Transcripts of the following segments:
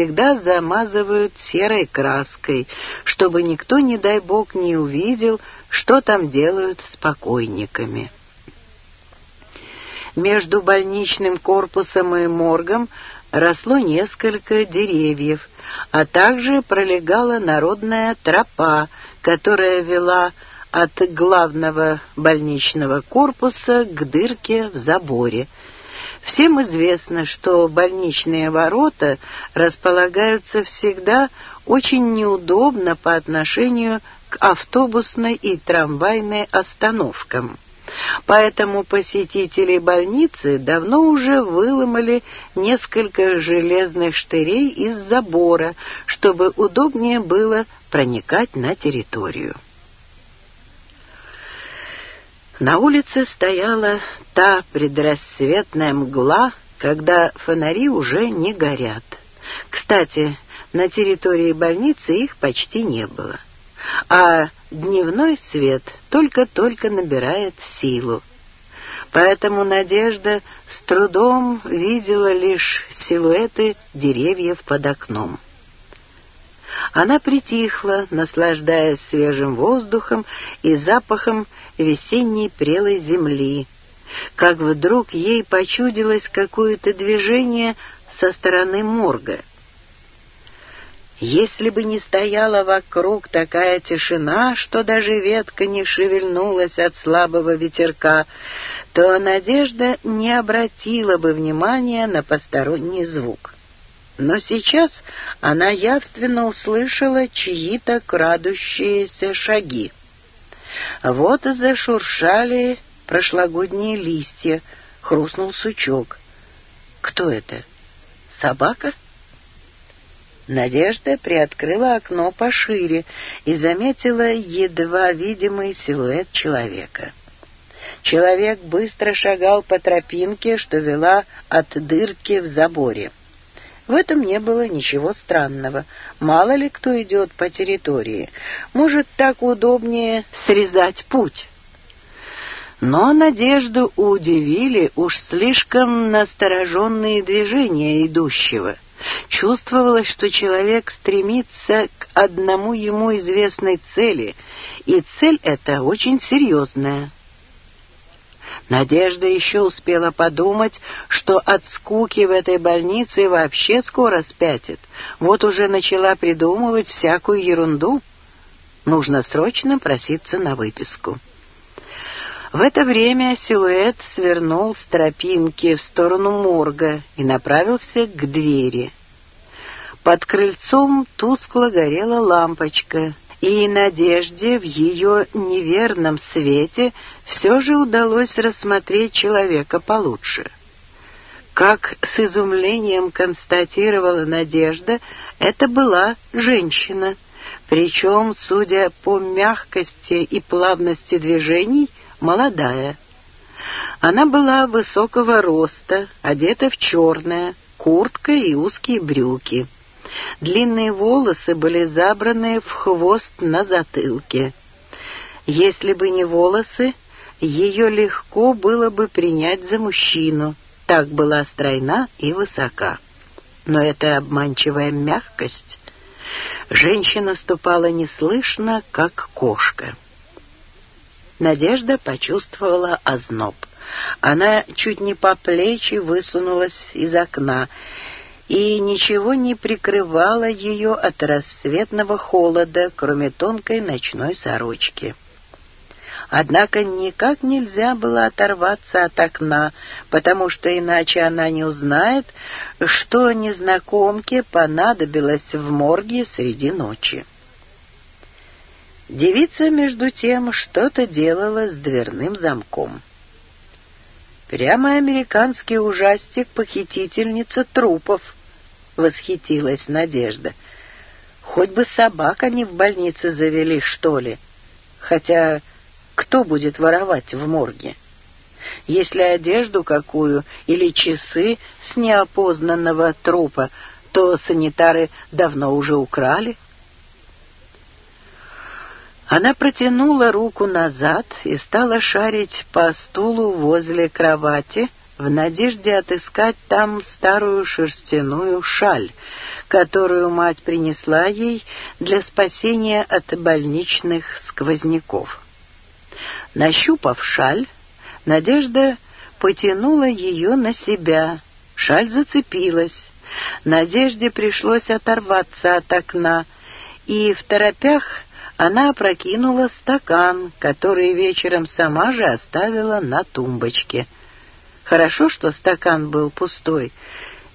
всегда замазывают серой краской, чтобы никто, не дай бог, не увидел, что там делают с покойниками. Между больничным корпусом и моргом росло несколько деревьев, а также пролегала народная тропа, которая вела от главного больничного корпуса к дырке в заборе — Всем известно, что больничные ворота располагаются всегда очень неудобно по отношению к автобусной и трамвайной остановкам. Поэтому посетители больницы давно уже выломали несколько железных штырей из забора, чтобы удобнее было проникать на территорию. На улице стояла та предрассветная мгла, когда фонари уже не горят. Кстати, на территории больницы их почти не было. А дневной свет только-только набирает силу. Поэтому Надежда с трудом видела лишь силуэты деревьев под окном. Она притихла, наслаждаясь свежим воздухом и запахом весенней прелой земли. Как вдруг ей почудилось какое-то движение со стороны морга. Если бы не стояла вокруг такая тишина, что даже ветка не шевельнулась от слабого ветерка, то Надежда не обратила бы внимания на посторонний звук. Но сейчас она явственно услышала чьи-то крадущиеся шаги. Вот зашуршали прошлогодние листья, хрустнул сучок. Кто это? Собака? Надежда приоткрыла окно пошире и заметила едва видимый силуэт человека. Человек быстро шагал по тропинке, что вела от дырки в заборе. В этом не было ничего странного. Мало ли кто идет по территории. Может, так удобнее срезать путь. Но надежду удивили уж слишком настороженные движения идущего. Чувствовалось, что человек стремится к одному ему известной цели, и цель эта очень серьезная — Надежда еще успела подумать, что от скуки в этой больнице вообще скоро спятит. Вот уже начала придумывать всякую ерунду. Нужно срочно проситься на выписку. В это время силуэт свернул с тропинки в сторону морга и направился к двери. Под крыльцом тускло горела лампочка — и надежде в ее неверном свете все же удалось рассмотреть человека получше. Как с изумлением констатировала Надежда, это была женщина, причем, судя по мягкости и плавности движений, молодая. Она была высокого роста, одета в черное, куртка и узкие брюки. Длинные волосы были забраны в хвост на затылке. Если бы не волосы, ее легко было бы принять за мужчину. Так была стройна и высока. Но это обманчивая мягкость. Женщина ступала неслышно, как кошка. Надежда почувствовала озноб. Она чуть не по плечи высунулась из окна и ничего не прикрывало ее от рассветного холода, кроме тонкой ночной сорочки. Однако никак нельзя было оторваться от окна, потому что иначе она не узнает, что незнакомке понадобилось в морге среди ночи. Девица, между тем, что-то делала с дверным замком. Прямо американский ужастик «Похитительница трупов», восхитилась Надежда. «Хоть бы собак они в больнице завели, что ли. Хотя кто будет воровать в морге? Если одежду какую или часы с неопознанного трупа, то санитары давно уже украли». Она протянула руку назад и стала шарить по стулу возле кровати, — в надежде отыскать там старую шерстяную шаль, которую мать принесла ей для спасения от больничных сквозняков. Нащупав шаль, Надежда потянула ее на себя. Шаль зацепилась. Надежде пришлось оторваться от окна, и в торопях она опрокинула стакан, который вечером сама же оставила на тумбочке — Хорошо, что стакан был пустой.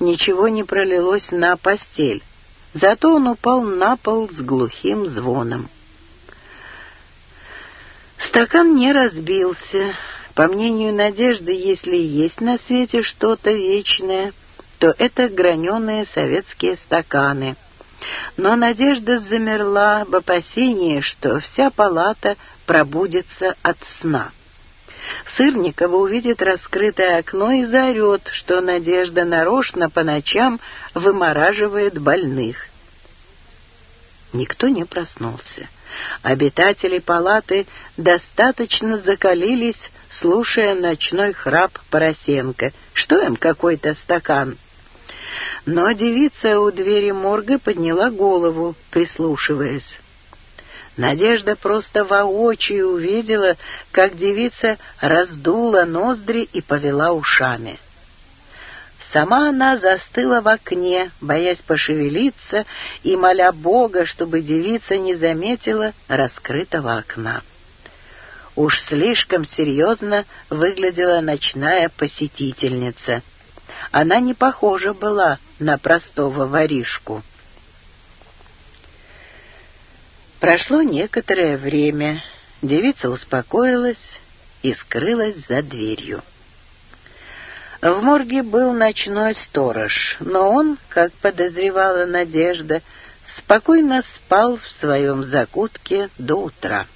Ничего не пролилось на постель. Зато он упал на пол с глухим звоном. Стакан не разбился. По мнению Надежды, если есть на свете что-то вечное, то это граненые советские стаканы. Но Надежда замерла в опасении, что вся палата пробудется от сна. Сырникова, увидит раскрытое окно и заорет, что Надежда нарочно по ночам вымораживает больных. Никто не проснулся. Обитатели палаты достаточно закалились, слушая ночной храп Поросенко. Что им какой-то стакан? Но девица у двери морга подняла голову, прислушиваясь. Надежда просто воочию увидела, как девица раздула ноздри и повела ушами. Сама она застыла в окне, боясь пошевелиться и моля Бога, чтобы девица не заметила раскрытого окна. Уж слишком серьезно выглядела ночная посетительница. Она не похожа была на простого воришку. Прошло некоторое время, девица успокоилась и скрылась за дверью. В морге был ночной сторож, но он, как подозревала Надежда, спокойно спал в своем закутке до утра.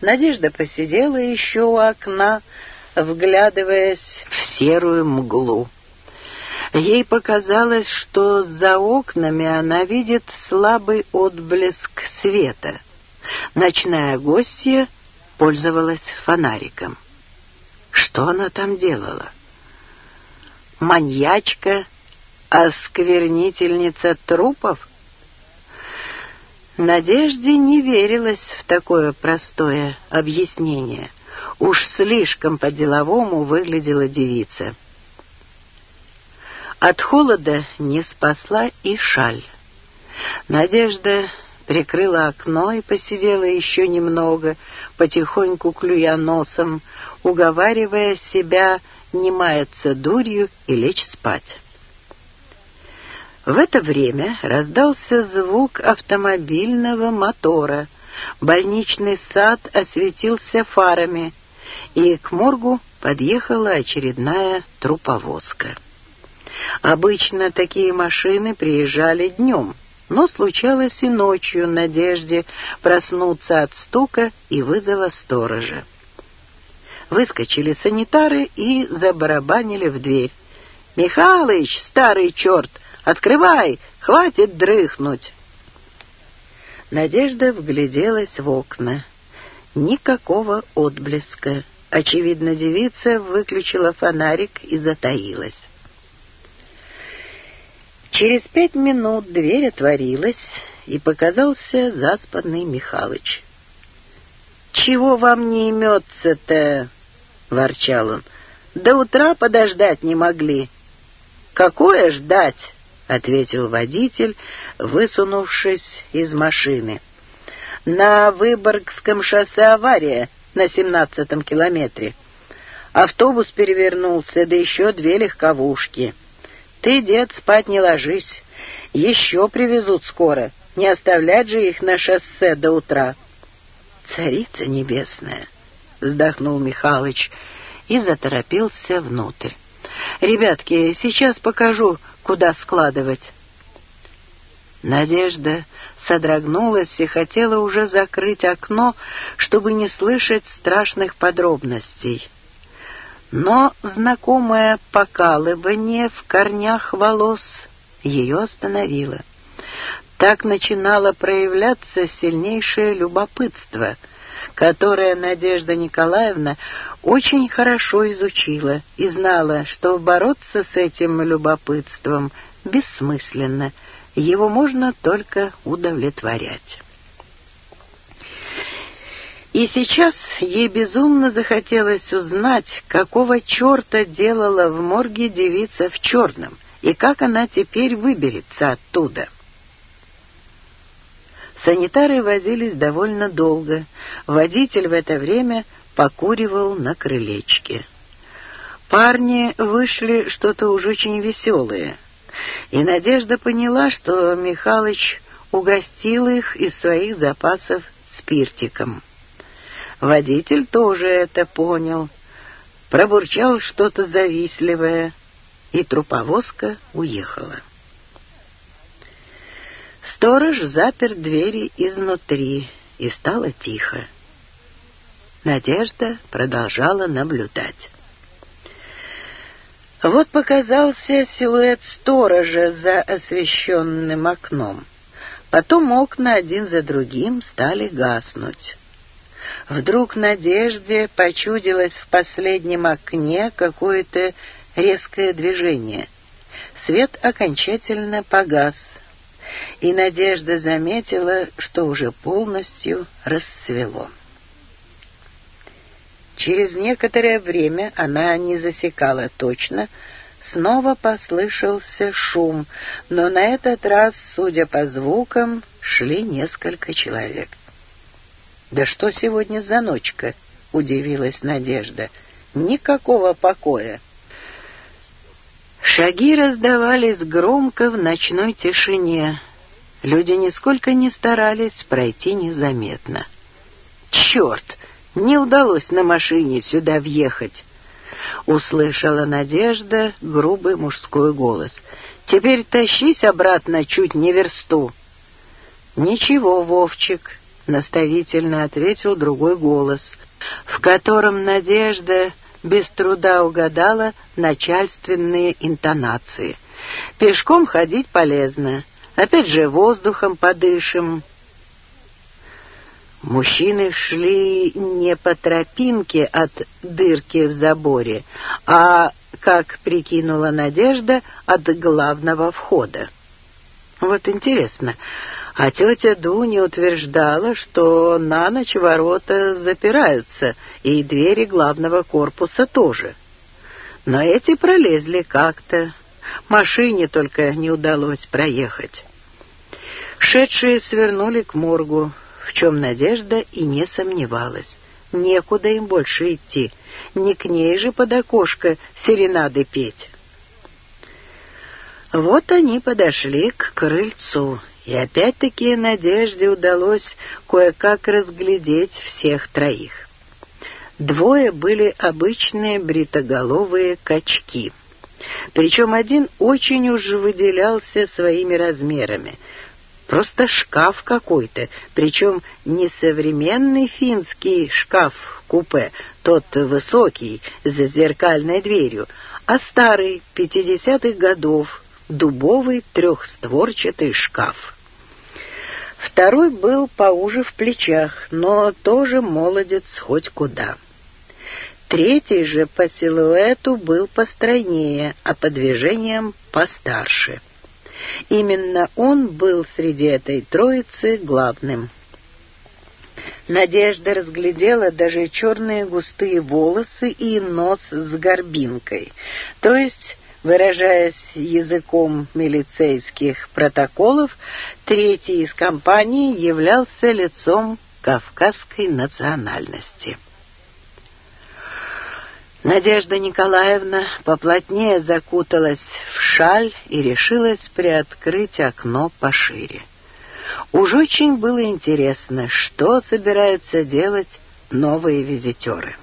Надежда посидела еще у окна, вглядываясь в серую мглу. Ей показалось, что за окнами она видит слабый отблеск света. Ночная гостья пользовалась фонариком. Что она там делала? Маньячка, осквернительница трупов? Надежде не верилось в такое простое объяснение. Уж слишком по-деловому выглядела девица. От холода не спасла и шаль. Надежда прикрыла окно и посидела еще немного, потихоньку клюя носом, уговаривая себя не маяться дурью и лечь спать. В это время раздался звук автомобильного мотора. Больничный сад осветился фарами, и к моргу подъехала очередная труповозка. Обычно такие машины приезжали днем, но случалось и ночью надежде проснуться от стука и вызова сторожа. Выскочили санитары и забарабанили в дверь. «Михалыч, старый черт, открывай, хватит дрыхнуть!» Надежда вгляделась в окна. Никакого отблеска. Очевидно, девица выключила фонарик и затаилась. Через пять минут дверь отворилась, и показался заспанный Михалыч. «Чего вам не имется-то?» — ворчал он. «До утра подождать не могли». «Какое ждать?» — ответил водитель, высунувшись из машины. «На Выборгском шоссе авария на семнадцатом километре. Автобус перевернулся, да еще две легковушки». Ты, дед, спать не ложись. Еще привезут скоро. Не оставлять же их на шоссе до утра. Царица небесная, вздохнул Михалыч и заторопился внутрь. Ребятки, сейчас покажу, куда складывать. Надежда содрогнулась и хотела уже закрыть окно, чтобы не слышать страшных подробностей. Но знакомое покалывание в корнях волос ее остановило. Так начинало проявляться сильнейшее любопытство, которое Надежда Николаевна очень хорошо изучила и знала, что бороться с этим любопытством бессмысленно, его можно только удовлетворять. И сейчас ей безумно захотелось узнать, какого черта делала в морге девица в черном, и как она теперь выберется оттуда. Санитары возились довольно долго. Водитель в это время покуривал на крылечке. Парни вышли что-то уж очень веселое. И Надежда поняла, что Михалыч угостил их из своих запасов спиртиком. Водитель тоже это понял, пробурчал что-то завистливое, и труповозка уехала. Сторож запер двери изнутри, и стало тихо. Надежда продолжала наблюдать. Вот показался силуэт сторожа за освещенным окном. Потом окна один за другим стали гаснуть. Вдруг Надежде почудилось в последнем окне какое-то резкое движение. Свет окончательно погас, и Надежда заметила, что уже полностью расцвело. Через некоторое время она не засекала точно, снова послышался шум, но на этот раз, судя по звукам, шли несколько человек. Да что сегодня за ночка? Удивилась Надежда. Никакого покоя. Шаги раздавались громко в ночной тишине. Люди нисколько не старались пройти незаметно. «Черт! Не удалось на машине сюда въехать!» Услышала Надежда грубый мужской голос. «Теперь тащись обратно чуть не версту!» «Ничего, Вовчик, наставительно ответил другой голос, в котором Надежда без труда угадала начальственные интонации. «Пешком ходить полезно, опять же воздухом подышим». Мужчины шли не по тропинке от дырки в заборе, а, как прикинула Надежда, от главного входа. Вот интересно, а тетя Дуня утверждала, что на ночь ворота запираются, и двери главного корпуса тоже. Но эти пролезли как-то. Машине только не удалось проехать. Шедшие свернули к моргу, в чем Надежда и не сомневалась. Некуда им больше идти, не к ней же под окошко серенады петь. Вот они подошли к крыльцу, и опять-таки Надежде удалось кое-как разглядеть всех троих. Двое были обычные бритоголовые качки. Причем один очень уж выделялся своими размерами. Просто шкаф какой-то, причем не современный финский шкаф-купе, тот высокий, за зеркальной дверью, а старый, пятидесятых годов, дубовый трехстворчатый шкаф. Второй был поуже в плечах, но тоже молодец хоть куда. Третий же по силуэту был постройнее, а по движениям постарше. Именно он был среди этой троицы главным. Надежда разглядела даже черные густые волосы и нос с горбинкой, то есть выражаясь языком милицейских протоколов, третий из компании являлся лицом кавказской национальности. Надежда Николаевна поплотнее закуталась в шаль и решилась приоткрыть окно пошире. Уж очень было интересно, что собираются делать новые визитеры.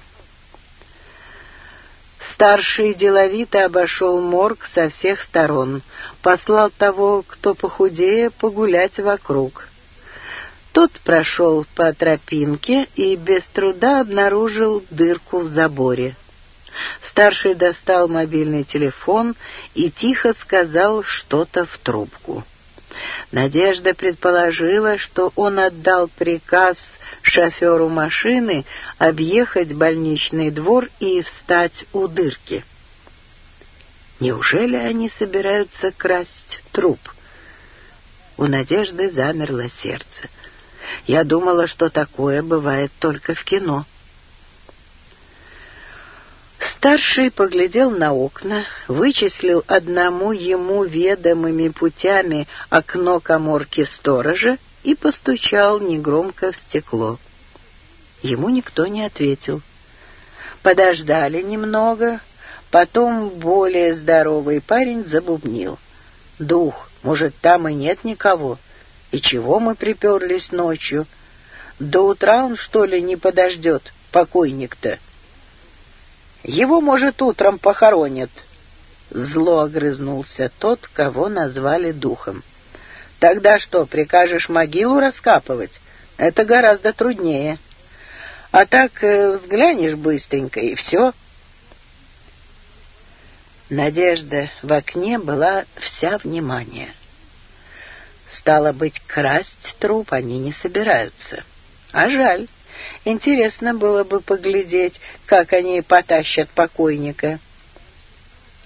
Старший деловито обошел морг со всех сторон, послал того, кто похудее, погулять вокруг. Тот прошел по тропинке и без труда обнаружил дырку в заборе. Старший достал мобильный телефон и тихо сказал что-то в трубку. Надежда предположила, что он отдал приказ шоферу машины объехать больничный двор и встать у дырки. Неужели они собираются красть труп? У Надежды замерло сердце. Я думала, что такое бывает только в кино. — Старший поглядел на окна, вычислил одному ему ведомыми путями окно коморки сторожа и постучал негромко в стекло. Ему никто не ответил. Подождали немного, потом более здоровый парень забубнил. «Дух, может, там и нет никого? И чего мы приперлись ночью? До утра он, что ли, не подождет, покойник-то?» Его, может, утром похоронят». Зло огрызнулся тот, кого назвали духом. «Тогда что, прикажешь могилу раскапывать? Это гораздо труднее. А так э, взглянешь быстренько, и все». Надежда в окне была вся внимание. Стало быть, красть труп они не собираются. А жаль. Интересно было бы поглядеть, как они потащат покойника.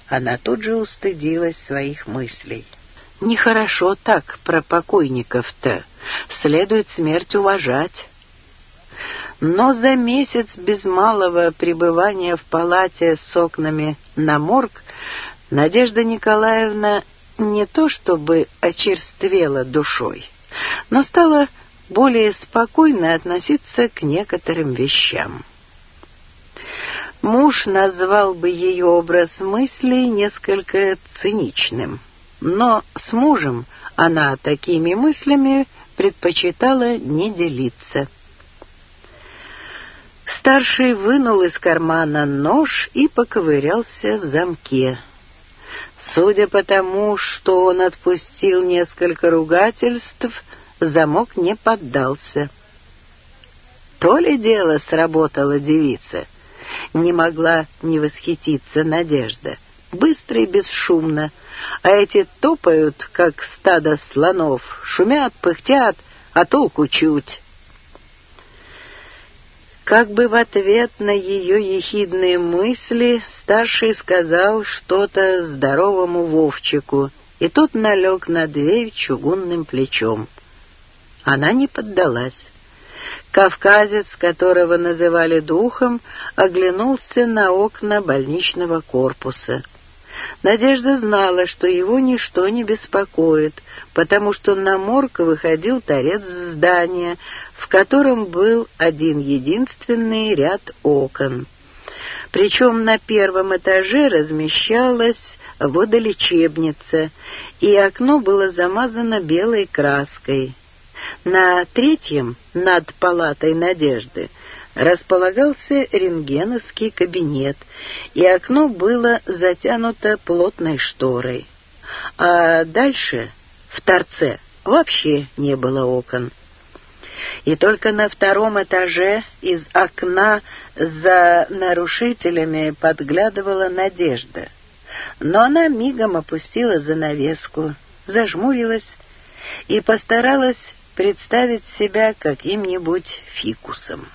Она тут же устыдилась своих мыслей. Нехорошо так про покойников-то. Следует смерть уважать. Но за месяц без малого пребывания в палате с окнами на морг Надежда Николаевна не то чтобы очерствела душой, но стала более спокойно относиться к некоторым вещам. Муж назвал бы ее образ мыслей несколько циничным, но с мужем она такими мыслями предпочитала не делиться. Старший вынул из кармана нож и поковырялся в замке. Судя по тому, что он отпустил несколько ругательств, замок не поддался. То ли дело сработала девица. Не могла не восхититься Надежда. Быстро и бесшумно. А эти топают, как стадо слонов, шумят, пыхтят, а толку чуть. Как бы в ответ на ее ехидные мысли старший сказал что-то здоровому Вовчику, и тот налег на дверь чугунным плечом. Она не поддалась. Кавказец, которого называли духом, оглянулся на окна больничного корпуса. Надежда знала, что его ничто не беспокоит, потому что на морг выходил торец здания, в котором был один единственный ряд окон. Причем на первом этаже размещалась водолечебница, и окно было замазано белой краской. На третьем, над палатой надежды, располагался рентгеновский кабинет, и окно было затянуто плотной шторой. А дальше, в торце, вообще не было окон. И только на втором этаже из окна за нарушителями подглядывала Надежда. Но она мигом опустила занавеску, зажмурилась и постаралась представить себя каким-нибудь фикусом.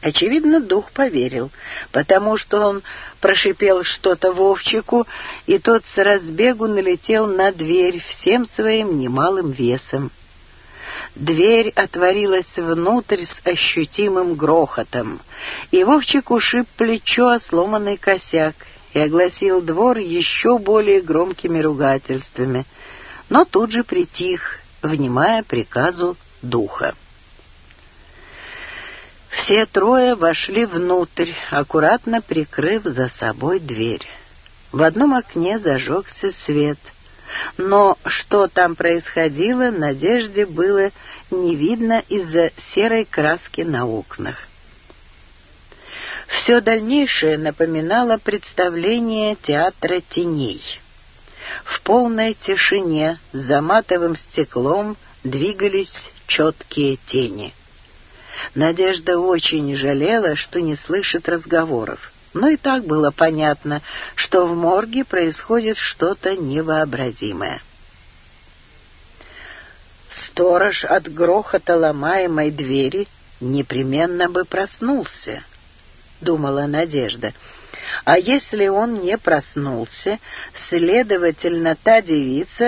Очевидно, дух поверил, потому что он прошипел что-то Вовчику, и тот с разбегу налетел на дверь всем своим немалым весом. Дверь отворилась внутрь с ощутимым грохотом, и Вовчик ушиб плечо о сломанный косяк и огласил двор еще более громкими ругательствами, но тут же притих — внимая приказу духа. Все трое вошли внутрь, аккуратно прикрыв за собой дверь. В одном окне зажегся свет, но что там происходило, Надежде было не видно из-за серой краски на окнах. Все дальнейшее напоминало представление театра теней — в полной тишине за матовым стеклом двигались четкие тени. Надежда очень жалела, что не слышит разговоров. Но и так было понятно, что в морге происходит что-то невообразимое. Сторож от грохота ломаемой двери непременно бы проснулся, — думала Надежда, а если он не проснулся, следовательно, та девица